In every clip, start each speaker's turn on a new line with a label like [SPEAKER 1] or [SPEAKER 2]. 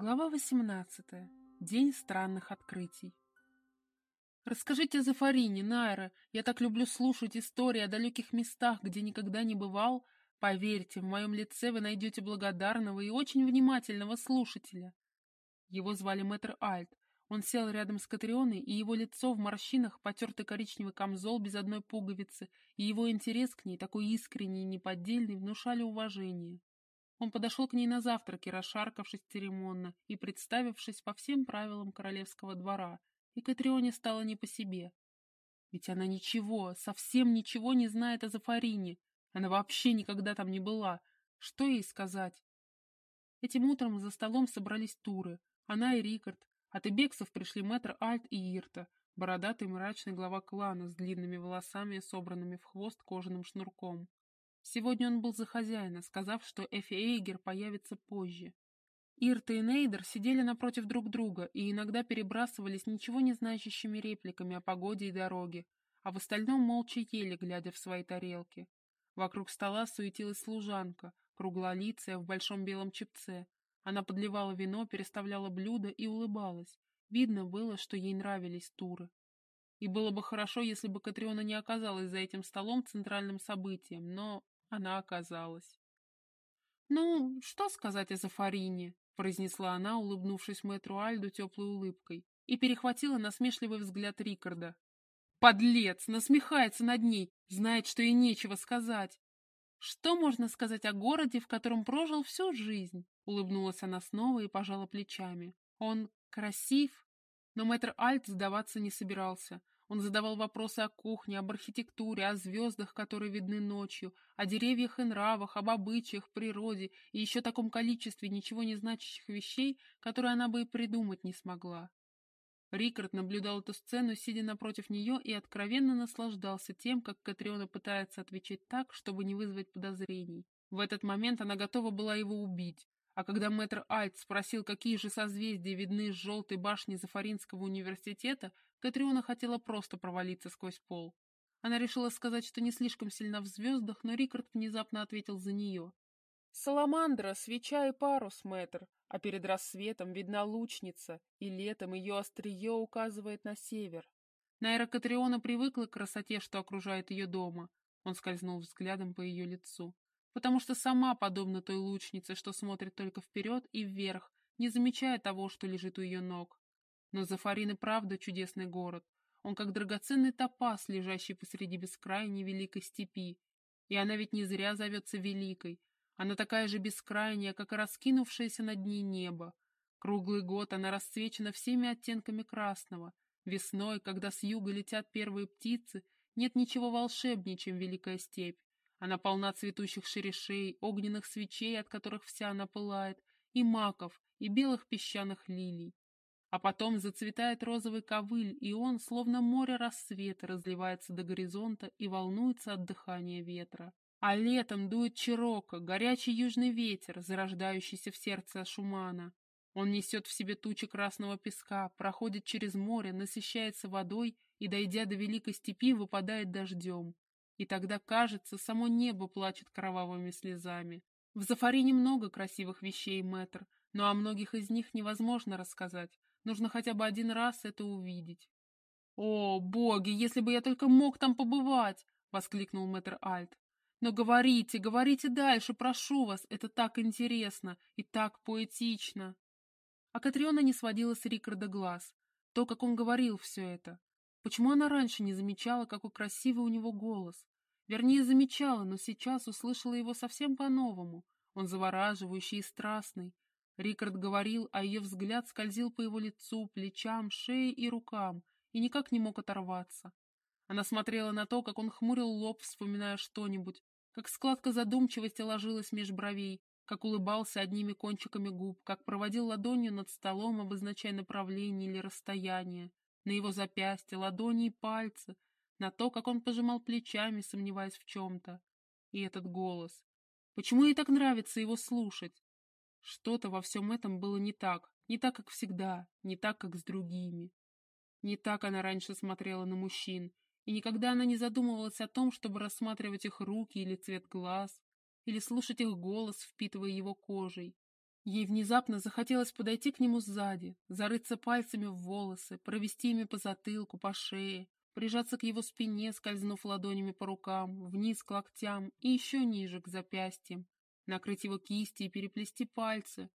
[SPEAKER 1] Глава 18. День странных открытий. Расскажите о Зафарине, Найра. Я так люблю слушать истории о далеких местах, где никогда не бывал. Поверьте, в моем лице вы найдете благодарного и очень внимательного слушателя. Его звали мэтр Альт. Он сел рядом с Катрионой, и его лицо в морщинах, потертый коричневый камзол без одной пуговицы, и его интерес к ней, такой искренний и неподдельный, внушали уважение. Он подошел к ней на завтраке, расшаркавшись церемонно и представившись по всем правилам королевского двора, и Катрионе стало не по себе. Ведь она ничего, совсем ничего не знает о Зафарине. Она вообще никогда там не была. Что ей сказать? Этим утром за столом собрались туры. Она и Рикард. От Ибексов пришли мэтр Альт и Ирта, бородатый мрачный глава клана с длинными волосами, собранными в хвост кожаным шнурком. Сегодня он был за хозяина, сказав, что Эфи Эйгер появится позже. Ирта и Нейдер сидели напротив друг друга и иногда перебрасывались ничего не значащими репликами о погоде и дороге, а в остальном молча ели, глядя в свои тарелки. Вокруг стола суетилась служанка, круглолицая в большом белом чепце. Она подливала вино, переставляла блюда и улыбалась. Видно было, что ей нравились туры. И было бы хорошо, если бы Катриона не оказалась за этим столом центральным событием, но она оказалась. «Ну, что сказать о Зафарине?» — произнесла она, улыбнувшись мэтру Альду теплой улыбкой, и перехватила насмешливый взгляд Рикарда. «Подлец! Насмехается над ней! Знает, что ей нечего сказать!» «Что можно сказать о городе, в котором прожил всю жизнь?» — улыбнулась она снова и пожала плечами. «Он красив?» Но мэтр Альт сдаваться не собирался. Он задавал вопросы о кухне, об архитектуре, о звездах, которые видны ночью, о деревьях и нравах, об обычаях, природе и еще таком количестве ничего не значащих вещей, которые она бы и придумать не смогла. Рикард наблюдал эту сцену, сидя напротив нее, и откровенно наслаждался тем, как Катриона пытается отвечать так, чтобы не вызвать подозрений. В этот момент она готова была его убить, а когда мэтр Альт спросил, какие же созвездия видны с желтой башни Зафаринского университета, Катриона хотела просто провалиться сквозь пол. Она решила сказать, что не слишком сильна в звездах, но Рикард внезапно ответил за нее. «Саламандра, свеча и парус, мэтр, а перед рассветом видна лучница, и летом ее острие указывает на север. Найра Катриона привыкла к красоте, что окружает ее дома. Он скользнул взглядом по ее лицу потому что сама подобна той лучнице, что смотрит только вперед и вверх, не замечая того, что лежит у ее ног. Но Зафарин и правда чудесный город. Он как драгоценный топаз, лежащий посреди бескрайней великой степи. И она ведь не зря зовется Великой. Она такая же бескрайняя, как и раскинувшееся над ней небо. Круглый год она расцвечена всеми оттенками красного. Весной, когда с юга летят первые птицы, нет ничего волшебнее, чем Великая степь. Она полна цветущих шерешей, огненных свечей, от которых вся она пылает, и маков, и белых песчаных лилий. А потом зацветает розовый ковыль, и он, словно море рассвета, разливается до горизонта и волнуется от дыхания ветра. А летом дует чирока, горячий южный ветер, зарождающийся в сердце Шумана. Он несет в себе тучи красного песка, проходит через море, насыщается водой и, дойдя до великой степи, выпадает дождем. И тогда, кажется, само небо плачет кровавыми слезами. В Зафарине много красивых вещей, мэтр, но о многих из них невозможно рассказать. Нужно хотя бы один раз это увидеть. «О, боги, если бы я только мог там побывать!» — воскликнул мэтр Альт. «Но говорите, говорите дальше, прошу вас, это так интересно и так поэтично!» А Катриона не сводила с Рикарда глаз. То, как он говорил все это. Почему она раньше не замечала, какой красивый у него голос? Вернее, замечала, но сейчас услышала его совсем по-новому. Он завораживающий и страстный. Рикард говорил, а ее взгляд скользил по его лицу, плечам, шее и рукам, и никак не мог оторваться. Она смотрела на то, как он хмурил лоб, вспоминая что-нибудь, как складка задумчивости ложилась меж бровей, как улыбался одними кончиками губ, как проводил ладонью над столом, обозначая направление или расстояние, на его запястье, ладони и пальцы, на то, как он пожимал плечами, сомневаясь в чем-то. И этот голос. Почему ей так нравится его слушать? Что-то во всем этом было не так, не так, как всегда, не так, как с другими. Не так она раньше смотрела на мужчин, и никогда она не задумывалась о том, чтобы рассматривать их руки или цвет глаз, или слушать их голос, впитывая его кожей. Ей внезапно захотелось подойти к нему сзади, зарыться пальцами в волосы, провести ими по затылку, по шее, прижаться к его спине, скользнув ладонями по рукам, вниз к локтям и еще ниже к запястьям, накрыть его кисти и переплести пальцы,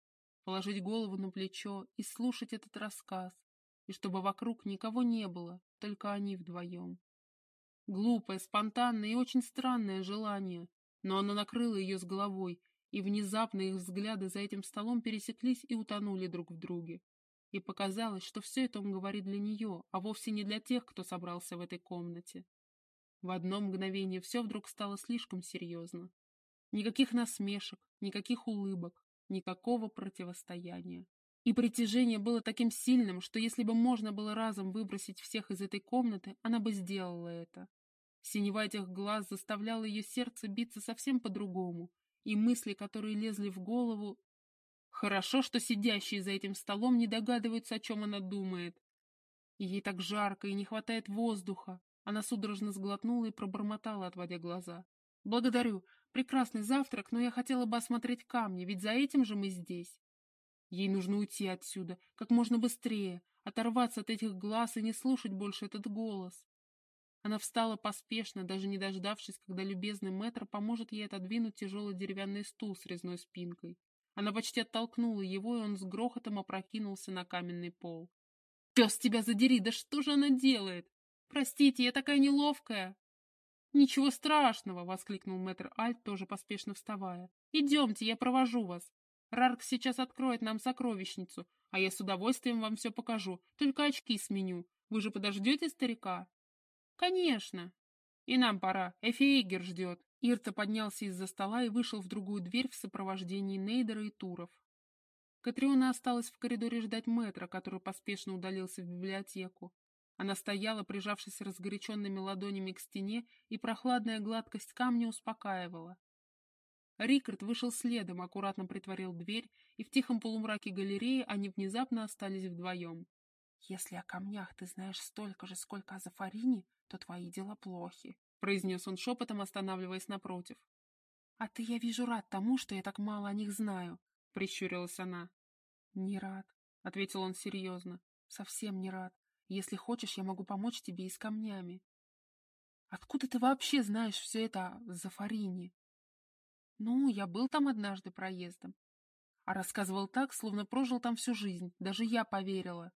[SPEAKER 1] положить голову на плечо и слушать этот рассказ, и чтобы вокруг никого не было, только они вдвоем. Глупое, спонтанное и очень странное желание, но оно накрыло ее с головой, и внезапно их взгляды за этим столом пересеклись и утонули друг в друге. И показалось, что все это он говорит для нее, а вовсе не для тех, кто собрался в этой комнате. В одно мгновение все вдруг стало слишком серьезно. Никаких насмешек, никаких улыбок, никакого противостояния. И притяжение было таким сильным, что если бы можно было разом выбросить всех из этой комнаты, она бы сделала это. Синева этих глаз заставляла ее сердце биться совсем по-другому, и мысли, которые лезли в голову... Хорошо, что сидящие за этим столом не догадываются, о чем она думает. Ей так жарко, и не хватает воздуха. Она судорожно сглотнула и пробормотала, отводя глаза. «Благодарю. Прекрасный завтрак, но я хотела бы осмотреть камни, ведь за этим же мы здесь». Ей нужно уйти отсюда, как можно быстрее, оторваться от этих глаз и не слушать больше этот голос. Она встала поспешно, даже не дождавшись, когда любезный мэтр поможет ей отодвинуть тяжелый деревянный стул с резной спинкой. Она почти оттолкнула его, и он с грохотом опрокинулся на каменный пол. «Пес тебя задери! Да что же она делает? Простите, я такая неловкая!» «Ничего страшного!» — воскликнул мэтр Альт, тоже поспешно вставая. «Идемте, я провожу вас. Рарк сейчас откроет нам сокровищницу, а я с удовольствием вам все покажу, только очки сменю. Вы же подождете старика?» «Конечно. И нам пора. Эфиегер ждет». Ирта поднялся из-за стола и вышел в другую дверь в сопровождении Нейдера и Туров. Катриона осталась в коридоре ждать мэтра, который поспешно удалился в библиотеку. Она стояла, прижавшись разгоряченными ладонями к стене, и прохладная гладкость камня успокаивала. Рикард вышел следом, аккуратно притворил дверь, и в тихом полумраке галереи они внезапно остались вдвоем. «Если о камнях ты знаешь столько же, сколько о Зафарине, то твои дела плохи», — произнес он шепотом, останавливаясь напротив. «А ты, я вижу, рад тому, что я так мало о них знаю», — прищурилась она. «Не рад», — ответил он серьезно. «Совсем не рад. Если хочешь, я могу помочь тебе и с камнями». «Откуда ты вообще знаешь все это о Зафарине?» «Ну, я был там однажды проездом. А рассказывал так, словно прожил там всю жизнь. Даже я поверила.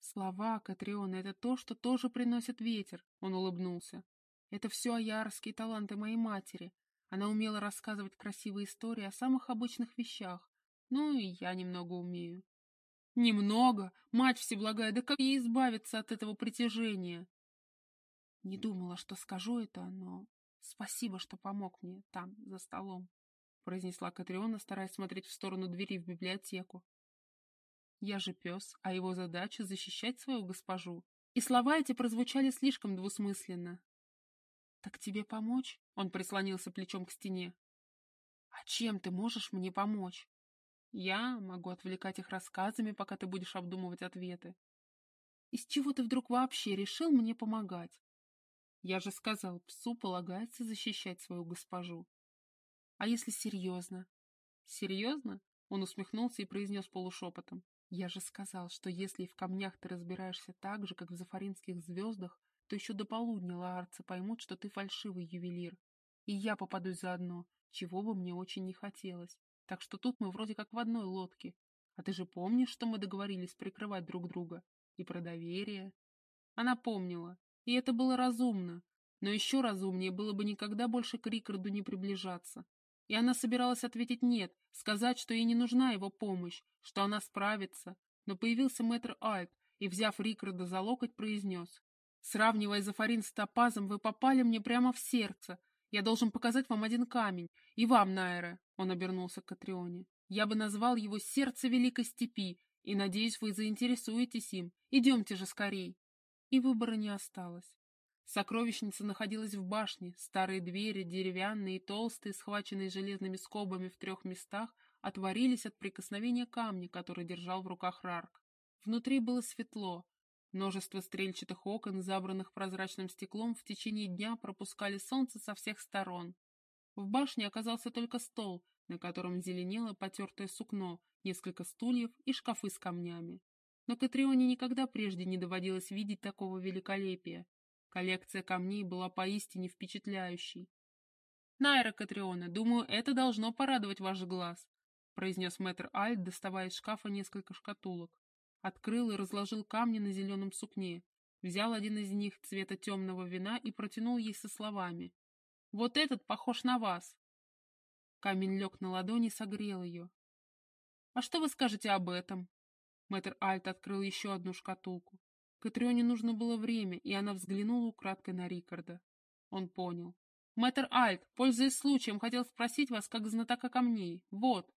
[SPEAKER 1] Слова Катриона — это то, что тоже приносит ветер, — он улыбнулся. Это все аярские таланты моей матери. Она умела рассказывать красивые истории о самых обычных вещах. Ну и я немного умею. Немного? Мать всеблагая, да как ей избавиться от этого притяжения? Не думала, что скажу это, но спасибо, что помог мне там, за столом, — произнесла Катриона, стараясь смотреть в сторону двери в библиотеку. Я же пес, а его задача — защищать свою госпожу. И слова эти прозвучали слишком двусмысленно. «Так тебе помочь?» — он прислонился плечом к стене. «А чем ты можешь мне помочь?» «Я могу отвлекать их рассказами, пока ты будешь обдумывать ответы». «Из чего ты вдруг вообще решил мне помогать?» «Я же сказал, псу полагается защищать свою госпожу». «А если серьезно?» «Серьезно?» — он усмехнулся и произнес полушепотом. Я же сказал, что если в камнях ты разбираешься так же, как в зафаринских звездах, то еще до полудня лаарцы поймут, что ты фальшивый ювелир. И я попадусь заодно, чего бы мне очень не хотелось. Так что тут мы вроде как в одной лодке. А ты же помнишь, что мы договорились прикрывать друг друга? И про доверие? Она помнила. И это было разумно. Но еще разумнее было бы никогда больше к Рикарду не приближаться. И она собиралась ответить «нет», сказать, что ей не нужна его помощь, что она справится. Но появился мэтр Альт и, взяв Рикарда за локоть, произнес. «Сравнивая Зафарин с топазом, вы попали мне прямо в сердце. Я должен показать вам один камень. И вам, Найра», — он обернулся к Катрионе. «Я бы назвал его «Сердце Великой Степи», и, надеюсь, вы заинтересуетесь им. Идемте же скорей». И выбора не осталось. Сокровищница находилась в башне, старые двери, деревянные и толстые, схваченные железными скобами в трех местах, отворились от прикосновения камня, который держал в руках Рарк. Внутри было светло. Множество стрельчатых окон, забранных прозрачным стеклом, в течение дня пропускали солнце со всех сторон. В башне оказался только стол, на котором зеленело потертое сукно, несколько стульев и шкафы с камнями. Но Катрионе никогда прежде не доводилось видеть такого великолепия. Коллекция камней была поистине впечатляющей. «Найра Катриона, думаю, это должно порадовать ваш глаз», произнес мэтр Альт, доставая из шкафа несколько шкатулок. Открыл и разложил камни на зеленом сукне, взял один из них цвета темного вина и протянул ей со словами. «Вот этот похож на вас». Камень лег на ладони и согрел ее. «А что вы скажете об этом?» Мэтр Альт открыл еще одну шкатулку. Катрионе нужно было время, и она взглянула украдкой на Рикарда. Он понял. «Мэтр Альт, пользуясь случаем, хотел спросить вас, как знатока камней. Вот».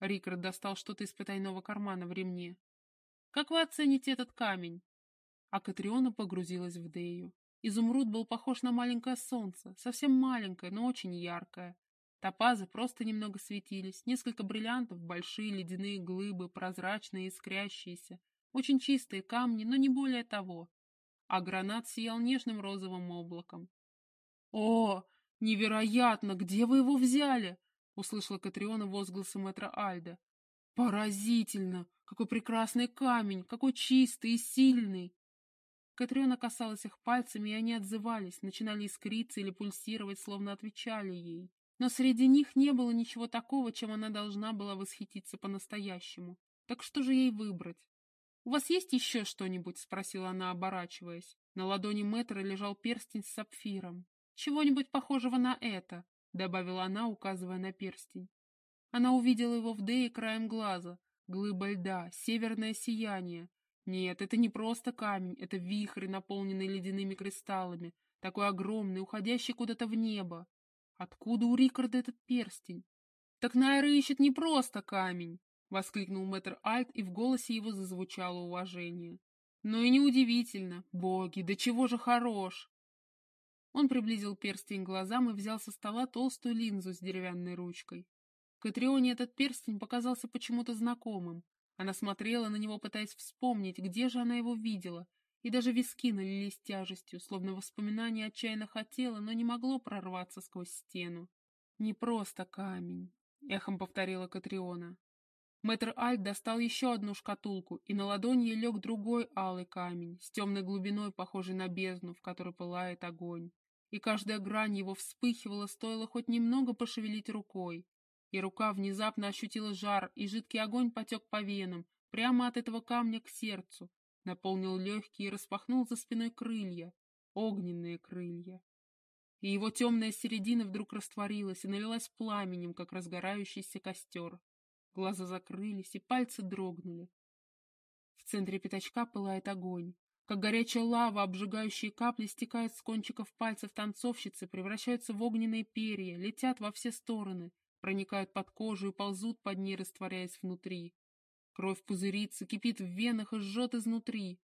[SPEAKER 1] Рикард достал что-то из потайного кармана в ремне. «Как вы оцените этот камень?» А Катриона погрузилась в Дею. Изумруд был похож на маленькое солнце, совсем маленькое, но очень яркое. Топазы просто немного светились, несколько бриллиантов, большие ледяные глыбы, прозрачные, искрящиеся, очень чистые камни, но не более того. А гранат сиял нежным розовым облаком. «О, невероятно! Где вы его взяли?» — услышала Катриона возгласы мэтра Альда. «Поразительно! Какой прекрасный камень! Какой чистый и сильный!» Катриона касалась их пальцами, и они отзывались, начинали искриться или пульсировать, словно отвечали ей. Но среди них не было ничего такого, чем она должна была восхититься по-настоящему. Так что же ей выбрать? «У вас есть еще что-нибудь?» — спросила она, оборачиваясь. На ладони мэтра лежал перстень с сапфиром. «Чего-нибудь похожего на это», — добавила она, указывая на перстень. Она увидела его в Дее краем глаза. Глыба льда, северное сияние. Нет, это не просто камень, это вихрь, наполненный ледяными кристаллами, такой огромный, уходящий куда-то в небо. Откуда у Рикарда этот перстень? Так Найра ищет не просто камень, воскликнул мэтр Альт, и в голосе его зазвучало уважение. Но и неудивительно. Боги, да чего же хорош! Он приблизил перстень к глазам и взял со стола толстую линзу с деревянной ручкой. Катрионе этот перстень показался почему-то знакомым. Она смотрела на него, пытаясь вспомнить, где же она его видела, и даже виски налились тяжестью, словно воспоминание отчаянно хотело, но не могло прорваться сквозь стену. «Не просто камень», — эхом повторила Катриона. Мэтр Альт достал еще одну шкатулку, и на ладони лег другой алый камень, с темной глубиной, похожий на бездну, в которой пылает огонь. И каждая грань его вспыхивала, стоило хоть немного пошевелить рукой. И рука внезапно ощутила жар, и жидкий огонь потек по венам, прямо от этого камня к сердцу, наполнил легкие и распахнул за спиной крылья, огненные крылья. И его темная середина вдруг растворилась и налилась пламенем, как разгорающийся костер. Глаза закрылись, и пальцы дрогнули. В центре пятачка пылает огонь. Как горячая лава, обжигающие капли стекают с кончиков пальцев танцовщицы, превращаются в огненные перья, летят во все стороны, проникают под кожу и ползут под ней, растворяясь внутри. Кровь пузырится, кипит в венах и жжет изнутри.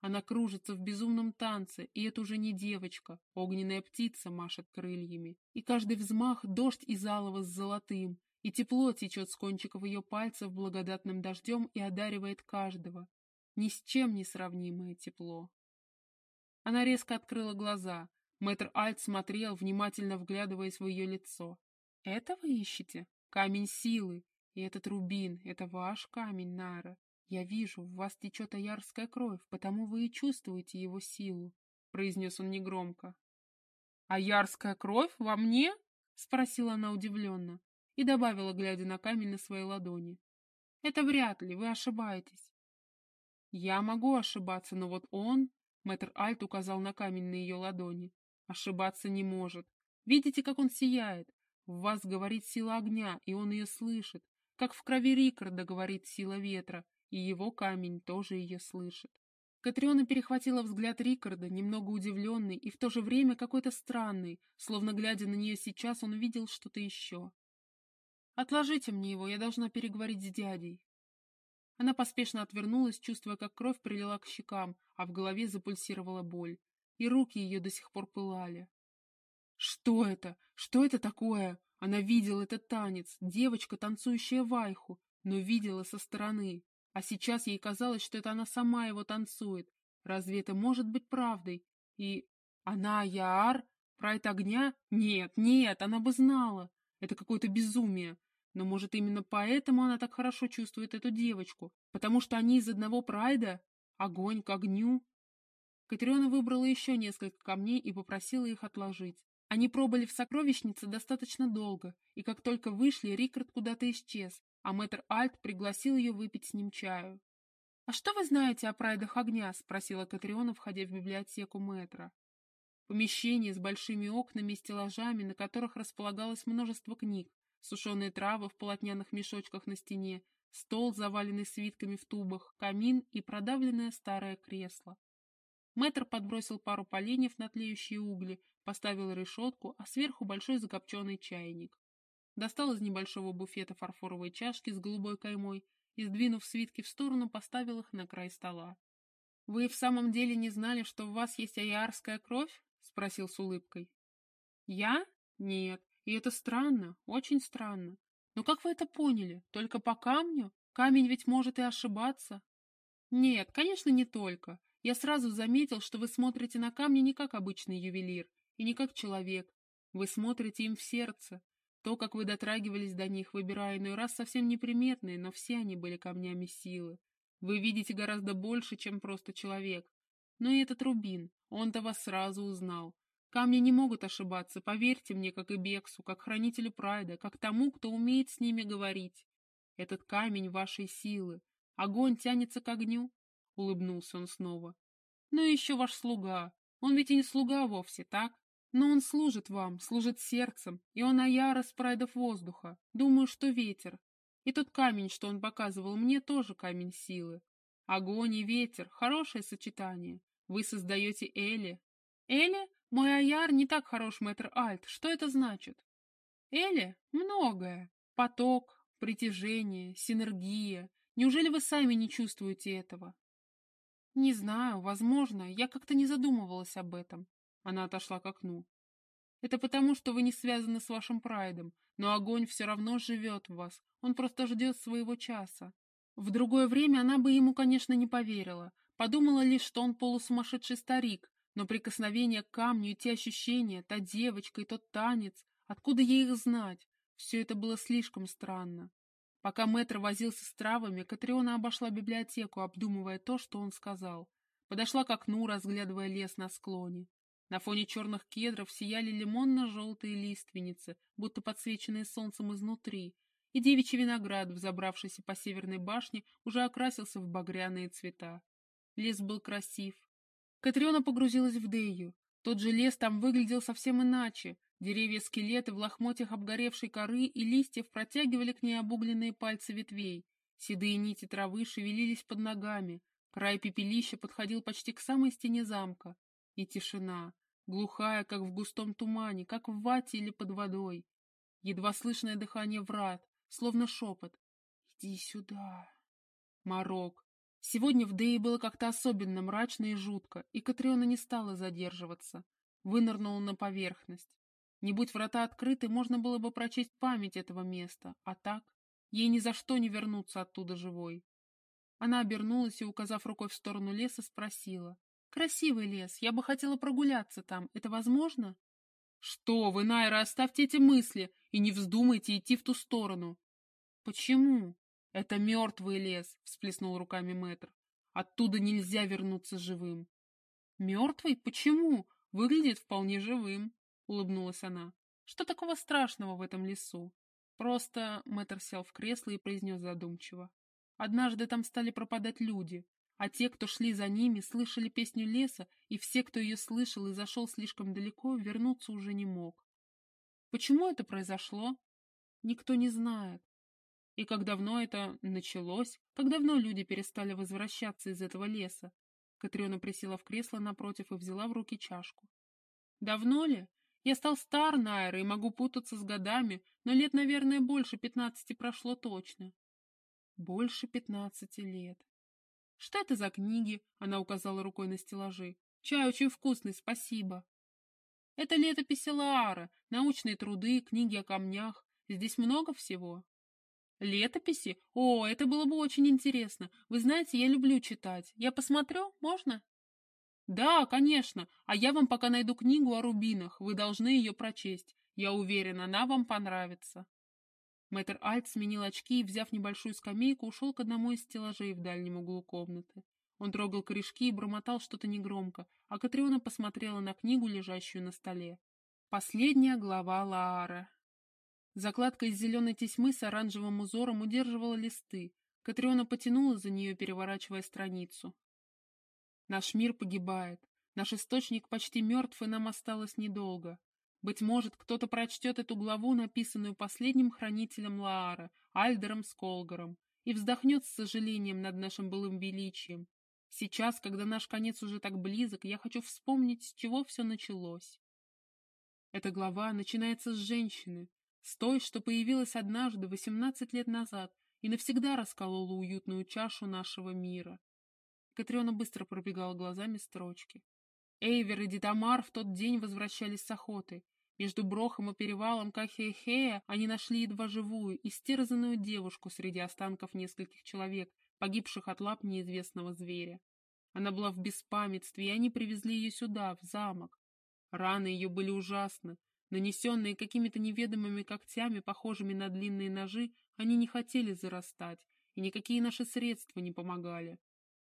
[SPEAKER 1] Она кружится в безумном танце, и это уже не девочка, огненная птица машет крыльями. И каждый взмах — дождь из алого с золотым, и тепло течет с кончиков ее пальцев благодатным дождем и одаривает каждого. Ни с чем не сравнимое тепло. Она резко открыла глаза. Мэтр Альт смотрел, внимательно вглядываясь в ее лицо. «Это вы ищете? Камень силы, и этот рубин — это ваш камень, Нара. Я вижу, в вас течет аярская кровь, потому вы и чувствуете его силу», — произнес он негромко. «Аярская кровь? Во мне?» — спросила она удивленно и добавила, глядя на камень на своей ладони. «Это вряд ли, вы ошибаетесь». «Я могу ошибаться, но вот он...» — мэтр Альт указал на камень на ее ладони. «Ошибаться не может. Видите, как он сияет? В вас говорит сила огня, и он ее слышит как в крови Рикарда говорит сила ветра, и его камень тоже ее слышит. Катриона перехватила взгляд Рикарда, немного удивленный и в то же время какой-то странный, словно глядя на нее сейчас, он видел что-то еще. «Отложите мне его, я должна переговорить с дядей». Она поспешно отвернулась, чувствуя, как кровь прилила к щекам, а в голове запульсировала боль, и руки ее до сих пор пылали. «Что это? Что это такое?» Она видела этот танец, девочка, танцующая вайху, но видела со стороны. А сейчас ей казалось, что это она сама его танцует. Разве это может быть правдой? И она, Яар, прайд огня? Нет, нет, она бы знала. Это какое-то безумие. Но, может, именно поэтому она так хорошо чувствует эту девочку? Потому что они из одного прайда? Огонь к огню? Катриона выбрала еще несколько камней и попросила их отложить. Они пробыли в сокровищнице достаточно долго, и как только вышли, Рикард куда-то исчез, а мэтр Альт пригласил ее выпить с ним чаю. «А что вы знаете о прайдах огня?» — спросила Катриона, входя в библиотеку мэтра. Помещение с большими окнами и стеллажами, на которых располагалось множество книг, сушеные травы в полотняных мешочках на стене, стол, заваленный свитками в тубах, камин и продавленное старое кресло. Мэтр подбросил пару поленьев на тлеющие угли, поставил решетку, а сверху большой закопченный чайник. Достал из небольшого буфета фарфоровые чашки с голубой каймой и, сдвинув свитки в сторону, поставил их на край стола. — Вы в самом деле не знали, что в вас есть аярская кровь? — спросил с улыбкой. — Я? Нет. И это странно, очень странно. Но как вы это поняли? Только по камню? Камень ведь может и ошибаться. Нет, конечно, не только. Я сразу заметил, что вы смотрите на камни не как обычный ювелир и не как человек. Вы смотрите им в сердце. То, как вы дотрагивались до них, выбирая иной раз совсем неприметные, но все они были камнями силы. Вы видите гораздо больше, чем просто человек. Но и этот рубин, он-то вас сразу узнал. Камни не могут ошибаться, поверьте мне, как и Бексу, как хранителю Прайда, как тому, кто умеет с ними говорить. Этот камень вашей силы. Огонь тянется к огню, — улыбнулся он снова. Ну и еще ваш слуга. Он ведь и не слуга вовсе, так? Но он служит вам, служит сердцем, и он аяра с прайдов воздуха. Думаю, что ветер. И тот камень, что он показывал мне, тоже камень силы. Огонь и ветер — хорошее сочетание. Вы создаете Эли. Эли? Мой аяр не так хорош, мэтр Альт. Что это значит? Эли? Многое. Поток, притяжение, синергия. Неужели вы сами не чувствуете этого? Не знаю, возможно, я как-то не задумывалась об этом. Она отошла к окну. Это потому, что вы не связаны с вашим прайдом, но огонь все равно живет в вас, он просто ждет своего часа. В другое время она бы ему, конечно, не поверила, подумала лишь, что он полусумасшедший старик, но прикосновение к камню и те ощущения, та девочка и тот танец, откуда ей их знать? Все это было слишком странно. Пока мэтр возился с травами, Катриона обошла библиотеку, обдумывая то, что он сказал. Подошла к окну, разглядывая лес на склоне. На фоне черных кедров сияли лимонно-желтые лиственницы, будто подсвеченные солнцем изнутри, и девичий виноград, взобравшийся по северной башне, уже окрасился в багряные цвета. Лес был красив, Катриона погрузилась в Дею. Тот же лес там выглядел совсем иначе. Деревья-скелеты в лохмотьях обгоревшей коры и листьев протягивали к ней обугленные пальцы ветвей. Седые нити травы шевелились под ногами. Край пепелища подходил почти к самой стене замка. И тишина, глухая, как в густом тумане, как в вате или под водой. Едва слышное дыхание врат, словно шепот. «Иди сюда!» Марок, Сегодня в Дее было как-то особенно мрачно и жутко, и Катриона не стала задерживаться. Вынырнула на поверхность. Не будь врата открыты, можно было бы прочесть память этого места, а так ей ни за что не вернуться оттуда живой. Она обернулась и, указав рукой в сторону леса, спросила. «Красивый лес, я бы хотела прогуляться там. Это возможно?» «Что вы, Найра, оставьте эти мысли и не вздумайте идти в ту сторону». «Почему?» «Это мертвый лес», — всплеснул руками мэтр. «Оттуда нельзя вернуться живым». «Мертвый? Почему? Выглядит вполне живым», — улыбнулась она. «Что такого страшного в этом лесу?» Просто мэтр сел в кресло и произнес задумчиво. Однажды там стали пропадать люди, а те, кто шли за ними, слышали песню леса, и все, кто ее слышал и зашел слишком далеко, вернуться уже не мог. Почему это произошло? Никто не знает. И как давно это началось? Как давно люди перестали возвращаться из этого леса? Катриона присела в кресло напротив и взяла в руки чашку. Давно ли? Я стал стар, Найра, и могу путаться с годами, но лет, наверное, больше пятнадцати прошло точно. Больше пятнадцати лет. Что это за книги? Она указала рукой на стеллажи. Чай очень вкусный, спасибо. Это летописи Лаара, научные труды, книги о камнях. Здесь много всего. Летописи? О, это было бы очень интересно. Вы знаете, я люблю читать. Я посмотрю, можно? Да, конечно. А я вам пока найду книгу о рубинах. Вы должны ее прочесть. Я уверен, она вам понравится. Мэтр Альт сменил очки и, взяв небольшую скамейку, ушел к одному из стеллажей в дальнем углу комнаты. Он трогал корешки и бормотал что-то негромко, а Катриона посмотрела на книгу, лежащую на столе. Последняя глава Лаара. Закладка из зеленой тесьмы с оранжевым узором удерживала листы. Катриона потянула за нее, переворачивая страницу. Наш мир погибает. Наш источник почти мертв, и нам осталось недолго. Быть может, кто-то прочтет эту главу, написанную последним хранителем Лаара, Альдером Сколгаром, и вздохнет с сожалением над нашим былым величием. Сейчас, когда наш конец уже так близок, я хочу вспомнить, с чего все началось. Эта глава начинается с женщины, с той, что появилась однажды, восемнадцать лет назад, и навсегда расколола уютную чашу нашего мира. Катриона быстро пробегала глазами строчки. Эйвер и Дитамар в тот день возвращались с охоты. Между Брохом и перевалом Кахехея они нашли едва живую, истерзанную девушку среди останков нескольких человек, погибших от лап неизвестного зверя. Она была в беспамятстве, и они привезли ее сюда, в замок. Раны ее были ужасны. Нанесенные какими-то неведомыми когтями, похожими на длинные ножи, они не хотели зарастать, и никакие наши средства не помогали.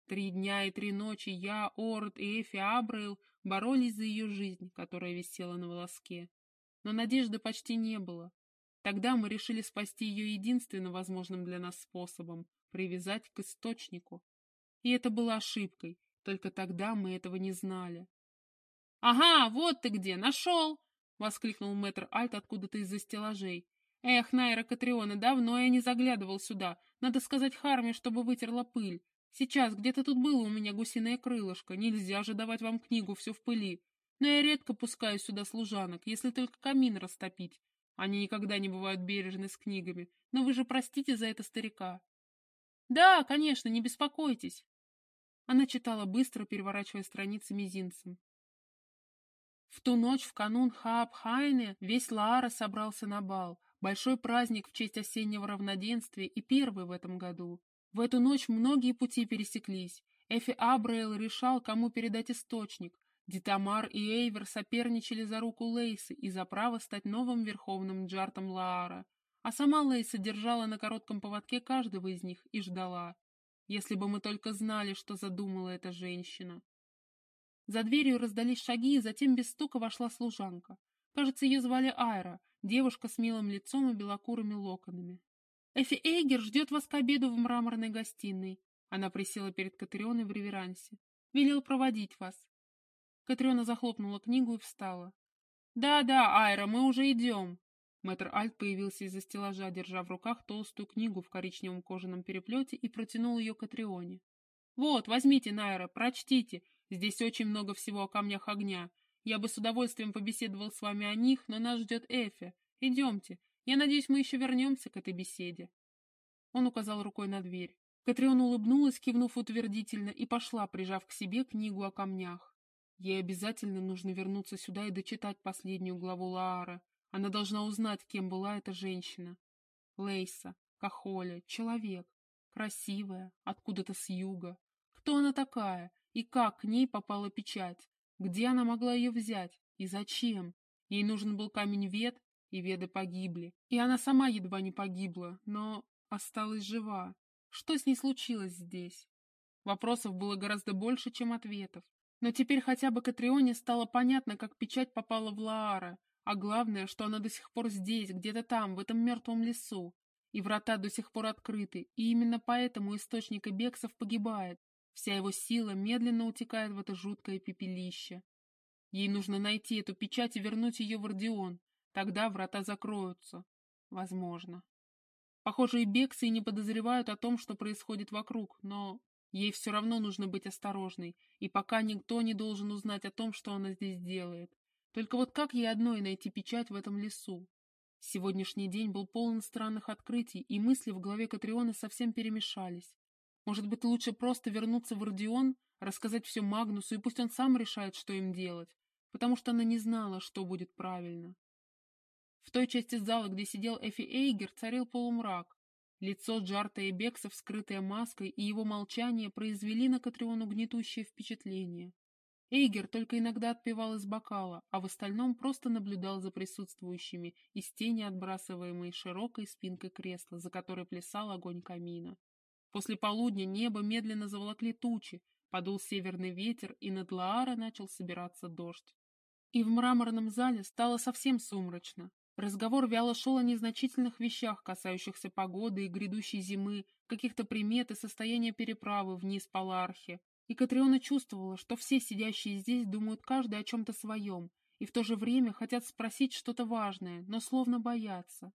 [SPEAKER 1] Три дня и три ночи я, Орд и Эфи Абрейл боролись за ее жизнь, которая висела на волоске. Но надежды почти не было. Тогда мы решили спасти ее единственно возможным для нас способом — привязать к источнику. И это было ошибкой, только тогда мы этого не знали. — Ага, вот ты где, нашел! — воскликнул мэтр Альт откуда-то из-за стеллажей. «Эх, Найра Катриона, давно я не заглядывал сюда. Надо сказать Харме, чтобы вытерла пыль. Сейчас где-то тут было у меня гусиное крылышко. Нельзя же давать вам книгу все в пыли. Но я редко пускаю сюда служанок, если только камин растопить. Они никогда не бывают бережны с книгами. Но вы же простите за это старика». «Да, конечно, не беспокойтесь». Она читала быстро, переворачивая страницы мизинцем. В ту ночь в канун Хаабхайне весь Лаара собрался на бал, большой праздник в честь осеннего равноденствия и первый в этом году. В эту ночь многие пути пересеклись. Эфи Абрейл решал, кому передать источник. Дитамар и Эйвер соперничали за руку Лейсы и за право стать новым верховным джартом Лаара. А сама Лейса держала на коротком поводке каждого из них и ждала. Если бы мы только знали, что задумала эта женщина. За дверью раздались шаги, и затем без стука вошла служанка. Кажется, ее звали Айра, девушка с милым лицом и белокурыми локонами. «Эфи Эйгер ждет вас к обеду в мраморной гостиной». Она присела перед Катрионой в реверансе. «Велел проводить вас». Катриона захлопнула книгу и встала. «Да-да, Айра, мы уже идем». Мэтр Альт появился из-за стеллажа, держа в руках толстую книгу в коричневом кожаном переплете и протянул ее Катрионе. «Вот, возьмите, Найра, прочтите. Здесь очень много всего о камнях огня. Я бы с удовольствием побеседовал с вами о них, но нас ждет Эфи. Идемте. Я надеюсь, мы еще вернемся к этой беседе. Он указал рукой на дверь. Катриона улыбнулась, кивнув утвердительно, и пошла, прижав к себе книгу о камнях. Ей обязательно нужно вернуться сюда и дочитать последнюю главу Лаара. Она должна узнать, кем была эта женщина. Лейса, Кахоля, человек. Красивая, откуда-то с юга. Кто она такая? И как к ней попала печать? Где она могла ее взять? И зачем? Ей нужен был камень вет, и веды погибли. И она сама едва не погибла, но осталась жива. Что с ней случилось здесь? Вопросов было гораздо больше, чем ответов. Но теперь хотя бы Катрионе стало понятно, как печать попала в Лаара, а главное, что она до сих пор здесь, где-то там, в этом мертвом лесу. И врата до сих пор открыты, и именно поэтому источник Бексов погибает, Вся его сила медленно утекает в это жуткое пепелище. Ей нужно найти эту печать и вернуть ее в Ордеон. Тогда врата закроются. Возможно. Похоже, и бексы не подозревают о том, что происходит вокруг, но ей все равно нужно быть осторожной, и пока никто не должен узнать о том, что она здесь делает. Только вот как ей одной найти печать в этом лесу? Сегодняшний день был полон странных открытий, и мысли в голове Катрионы совсем перемешались. Может быть, лучше просто вернуться в Родион, рассказать все Магнусу, и пусть он сам решает, что им делать, потому что она не знала, что будет правильно. В той части зала, где сидел Эфи Эйгер, царил полумрак. Лицо Джарта и Бекса, вскрытое маской, и его молчание произвели на Катриону гнетущее впечатление. Эйгер только иногда отпивал из бокала, а в остальном просто наблюдал за присутствующими из тени, отбрасываемой широкой спинкой кресла, за которой плясал огонь камина. После полудня небо медленно заволокли тучи, подул северный ветер, и над Лаара начал собираться дождь. И в мраморном зале стало совсем сумрачно. Разговор вяло шел о незначительных вещах, касающихся погоды и грядущей зимы, каких-то примет и состояния переправы вниз по Лархе. И Катриона чувствовала, что все сидящие здесь думают каждый о чем-то своем, и в то же время хотят спросить что-то важное, но словно боятся.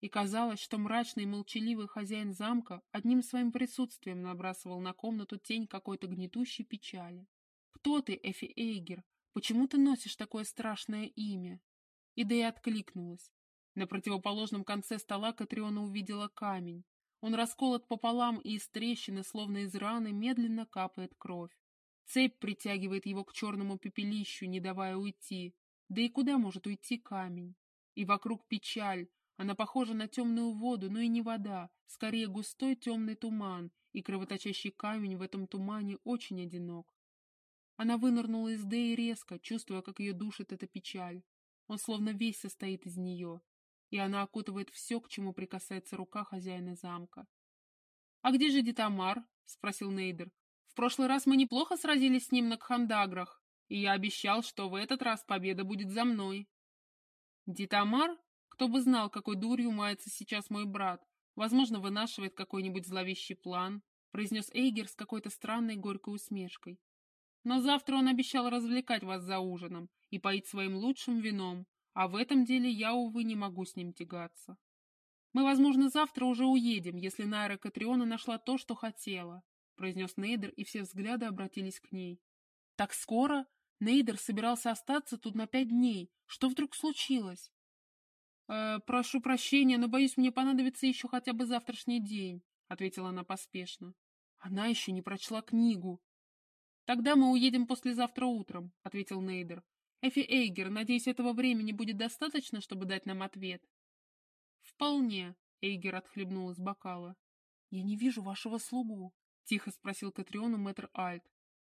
[SPEAKER 1] И казалось, что мрачный и молчаливый хозяин замка одним своим присутствием набрасывал на комнату тень какой-то гнетущей печали. «Кто ты, Эфи Эйгер? Почему ты носишь такое страшное имя?» И да и откликнулась. На противоположном конце стола Катриона увидела камень. Он расколот пополам, и из трещины, словно из раны, медленно капает кровь. Цепь притягивает его к черному пепелищу, не давая уйти. Да и куда может уйти камень? И вокруг печаль. Она похожа на темную воду, но и не вода, скорее густой темный туман, и кровоточащий камень в этом тумане очень одинок. Она вынырнула из Дэи резко, чувствуя, как ее душит эта печаль. Он словно весь состоит из нее, и она окутывает все, к чему прикасается рука хозяина замка. — А где же Дитамар? — спросил Нейдер. — В прошлый раз мы неплохо сразились с ним на Кхандаграх, и я обещал, что в этот раз победа будет за мной. — Дитамар? Кто бы знал, какой дурью мается сейчас мой брат. Возможно, вынашивает какой-нибудь зловещий план, — произнес Эйгер с какой-то странной горькой усмешкой. Но завтра он обещал развлекать вас за ужином и поить своим лучшим вином, а в этом деле я, увы, не могу с ним тягаться. Мы, возможно, завтра уже уедем, если Найра Катриона нашла то, что хотела, произнес Нейдер, и все взгляды обратились к ней. Так скоро? Нейдер собирался остаться тут на пять дней. Что вдруг случилось? «Э, «Прошу прощения, но, боюсь, мне понадобится еще хотя бы завтрашний день», — ответила она поспешно. Она еще не прочла книгу. «Тогда мы уедем послезавтра утром», — ответил Нейдер. «Эфи Эйгер, надеюсь, этого времени будет достаточно, чтобы дать нам ответ?» «Вполне», — Эйгер отхлебнул из бокала. «Я не вижу вашего слугу», — тихо спросил Катриону мэтр Альт.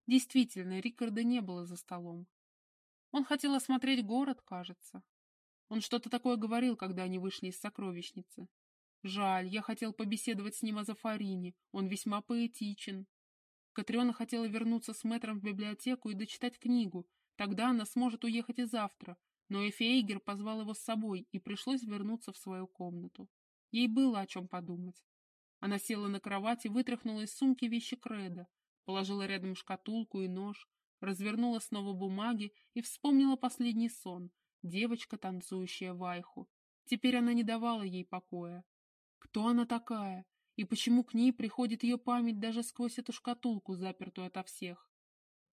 [SPEAKER 1] Действительно, Рикарда не было за столом. Он хотел осмотреть город, кажется. Он что-то такое говорил, когда они вышли из сокровищницы. Жаль, я хотел побеседовать с ним о Зафарине, он весьма поэтичен. Катриона хотела вернуться с мэтром в библиотеку и дочитать книгу, тогда она сможет уехать и завтра, но Эфиэйгер позвал его с собой, и пришлось вернуться в свою комнату. Ей было о чем подумать. Она села на кровать и вытряхнула из сумки вещи Креда, положила рядом шкатулку и нож, развернула снова бумаги и вспомнила последний сон, девочка, танцующая вайху. Теперь она не давала ей покоя. Кто она такая? И почему к ней приходит ее память даже сквозь эту шкатулку, запертую ото всех?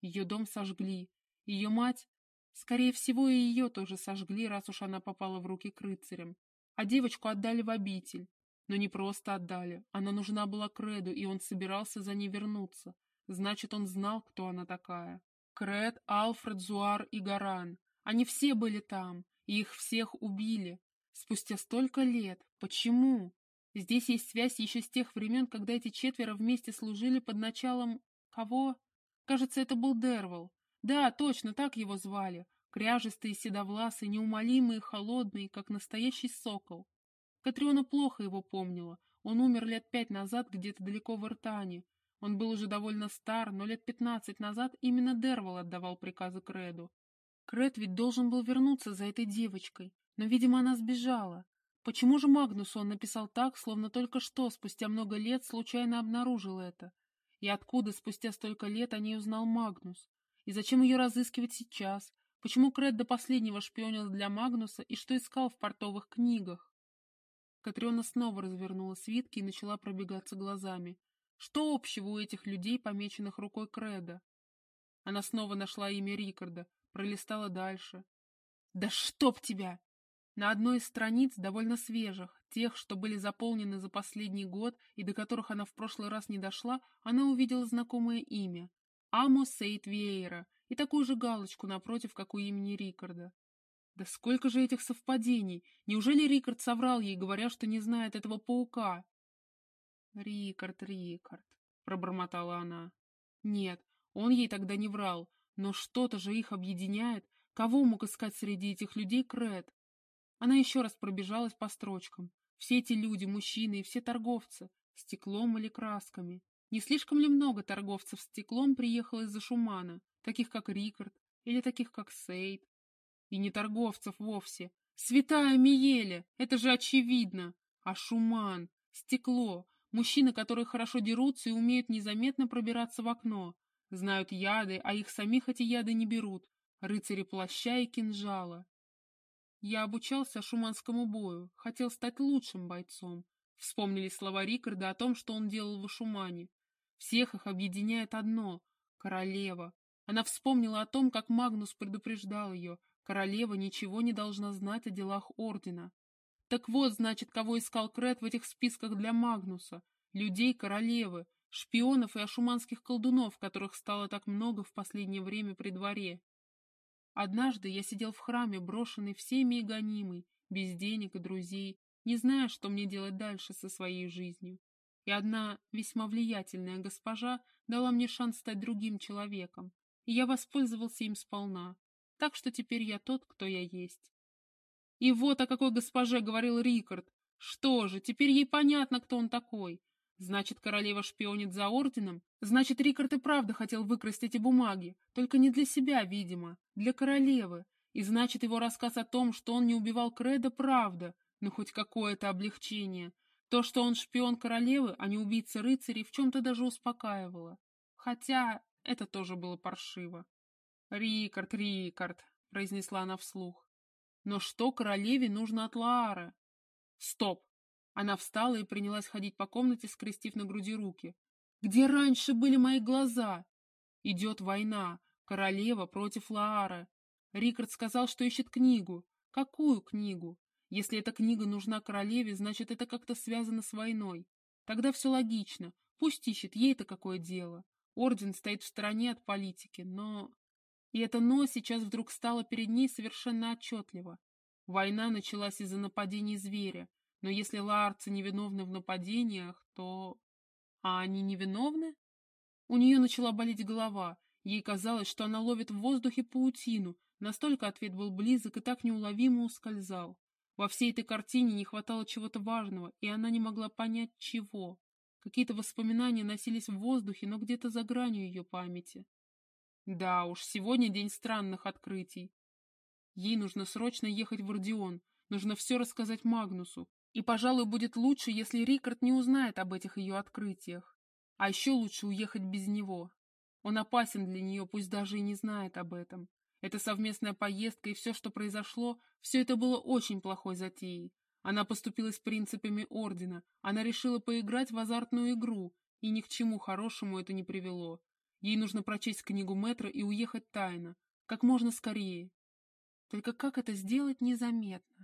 [SPEAKER 1] Ее дом сожгли. Ее мать... Скорее всего, и ее тоже сожгли, раз уж она попала в руки к рыцарям. А девочку отдали в обитель. Но не просто отдали. Она нужна была Креду, и он собирался за ней вернуться. Значит, он знал, кто она такая. Кред, Алфред, Зуар и Гаран. Они все были там, и их всех убили. Спустя столько лет. Почему? Здесь есть связь еще с тех времен, когда эти четверо вместе служили под началом... Кого? Кажется, это был Дервал. Да, точно, так его звали. Кряжистый, седовласый, неумолимый и холодный, как настоящий сокол. Катриона плохо его помнила. Он умер лет пять назад где-то далеко в Иртане. Он был уже довольно стар, но лет пятнадцать назад именно Дервал отдавал приказы Креду. Кред ведь должен был вернуться за этой девочкой, но, видимо, она сбежала. Почему же Магнусу он написал так, словно только что, спустя много лет, случайно обнаружил это? И откуда спустя столько лет о ней узнал Магнус? И зачем ее разыскивать сейчас? Почему Кред до последнего шпионил для Магнуса и что искал в портовых книгах? Катриона снова развернула свитки и начала пробегаться глазами. Что общего у этих людей, помеченных рукой Креда? Она снова нашла имя Рикарда, пролистала дальше. «Да чтоб тебя!» На одной из страниц, довольно свежих, тех, что были заполнены за последний год и до которых она в прошлый раз не дошла, она увидела знакомое имя — Амо Сейт Виейра, и такую же галочку напротив, как у имени Рикарда. Да сколько же этих совпадений! Неужели Рикард соврал ей, говоря, что не знает этого паука? «Рикард, Рикард», — пробормотала она. Нет, он ей тогда не врал, Но что-то же их объединяет. Кого мог искать среди этих людей Крет? Она еще раз пробежалась по строчкам. Все эти люди, мужчины и все торговцы, стеклом или красками. Не слишком ли много торговцев стеклом приехало из-за Шумана, таких как Рикард или таких как Сейд? И не торговцев вовсе. Святая Миеля, это же очевидно. А Шуман, стекло, мужчины, которые хорошо дерутся и умеют незаметно пробираться в окно, знают яды, а их самих эти яды не берут, рыцари плаща и кинжала. Я обучался шуманскому бою, хотел стать лучшим бойцом. Вспомнили слова Рикарда о том, что он делал в Шумане. Всех их объединяет одно — королева. Она вспомнила о том, как Магнус предупреждал ее. Королева ничего не должна знать о делах Ордена. Так вот, значит, кого искал Крет в этих списках для Магнуса. Людей королевы, шпионов и ашуманских колдунов, которых стало так много в последнее время при дворе. Однажды я сидел в храме, брошенный всеми и гонимый, без денег и друзей, не зная, что мне делать дальше со своей жизнью. И одна весьма влиятельная госпожа дала мне шанс стать другим человеком, и я воспользовался им сполна. Так что теперь я тот, кто я есть. И вот о какой госпоже говорил Рикард. Что же, теперь ей понятно, кто он такой. Значит, королева шпионит за орденом? Значит, Рикард и правда хотел выкрасть эти бумаги, только не для себя, видимо, для королевы. И значит, его рассказ о том, что он не убивал Креда, правда, но хоть какое-то облегчение. То, что он шпион королевы, а не убийца рыцарей, в чем-то даже успокаивало. Хотя это тоже было паршиво. «Рикард, Рикард», — произнесла она вслух. «Но что королеве нужно от Лаары?» «Стоп! Она встала и принялась ходить по комнате, скрестив на груди руки. «Где раньше были мои глаза?» «Идет война. Королева против Лаары. Рикард сказал, что ищет книгу. Какую книгу? Если эта книга нужна королеве, значит, это как-то связано с войной. Тогда все логично. Пусть ищет, ей-то какое дело. Орден стоит в стороне от политики, но... И это «но» сейчас вдруг стало перед ней совершенно отчетливо. Война началась из-за нападений зверя, но если лаарцы невиновны в нападениях, то... А они невиновны? У нее начала болеть голова. Ей казалось, что она ловит в воздухе паутину. Настолько ответ был близок и так неуловимо ускользал. Во всей этой картине не хватало чего-то важного, и она не могла понять, чего. Какие-то воспоминания носились в воздухе, но где-то за гранью ее памяти. Да уж, сегодня день странных открытий. Ей нужно срочно ехать в Ордеон, нужно все рассказать Магнусу, и, пожалуй, будет лучше, если Рикард не узнает об этих ее открытиях. А еще лучше уехать без него. Он опасен для нее, пусть даже и не знает об этом. Эта совместная поездка и все, что произошло, все это было очень плохой затеей. Она поступила с принципами Ордена, она решила поиграть в азартную игру, и ни к чему хорошему это не привело. Ей нужно прочесть книгу Мэтра и уехать тайно, как можно скорее. Только как это сделать незаметно?